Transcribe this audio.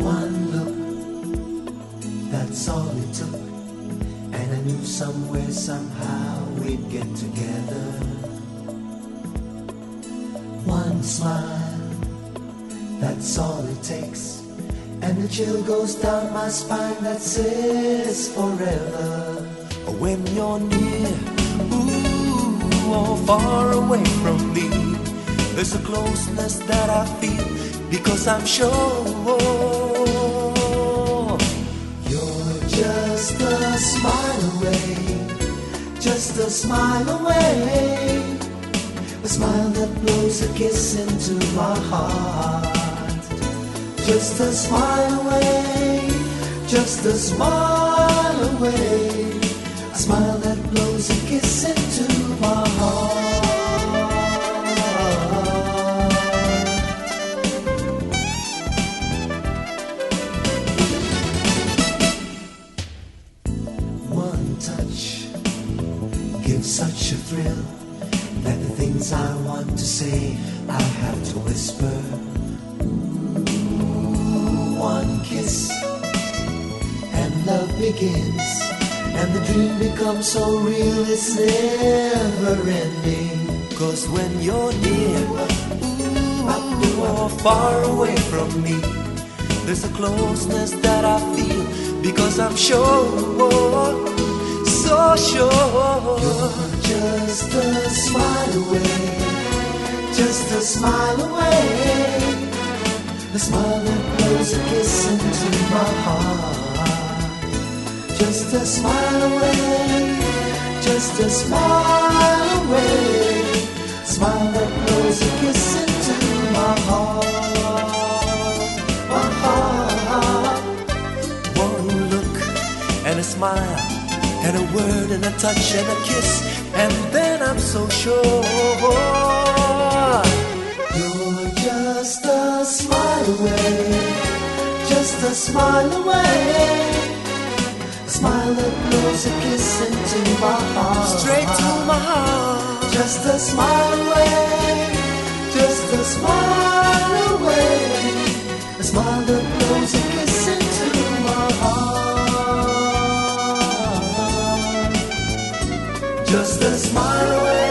One look, that's all it took. And I knew somewhere, somehow we'd get together. One smile, that's all it takes. And the chill goes down my spine that says forever. When you're near, ooh, or far away from me, there's a closeness that I feel because I'm sure you're just a smile away, just a smile away, a smile that blows a kiss into my heart. Just a smile away, just a smile away, such a thrill that the things I want to say I have to whisper. Ooh, one kiss and love begins, and the dream becomes so real it's never ending. Cause when you're near, ooh, or oh, far away from me, there's a closeness that I feel because I'm sure, so sure. You're just a smile away, just a smile away. A smile that blows a kiss into my heart. Just a smile away, just a smile away. Smile that blows a kiss into my heart. My heart. One look and a smile, and a word and a touch and a kiss, and then I'm so sure you're just a smile away, just a smile away. A smile that blows a kiss into my heart. Straight to my heart. Just a smile away, just a smile away.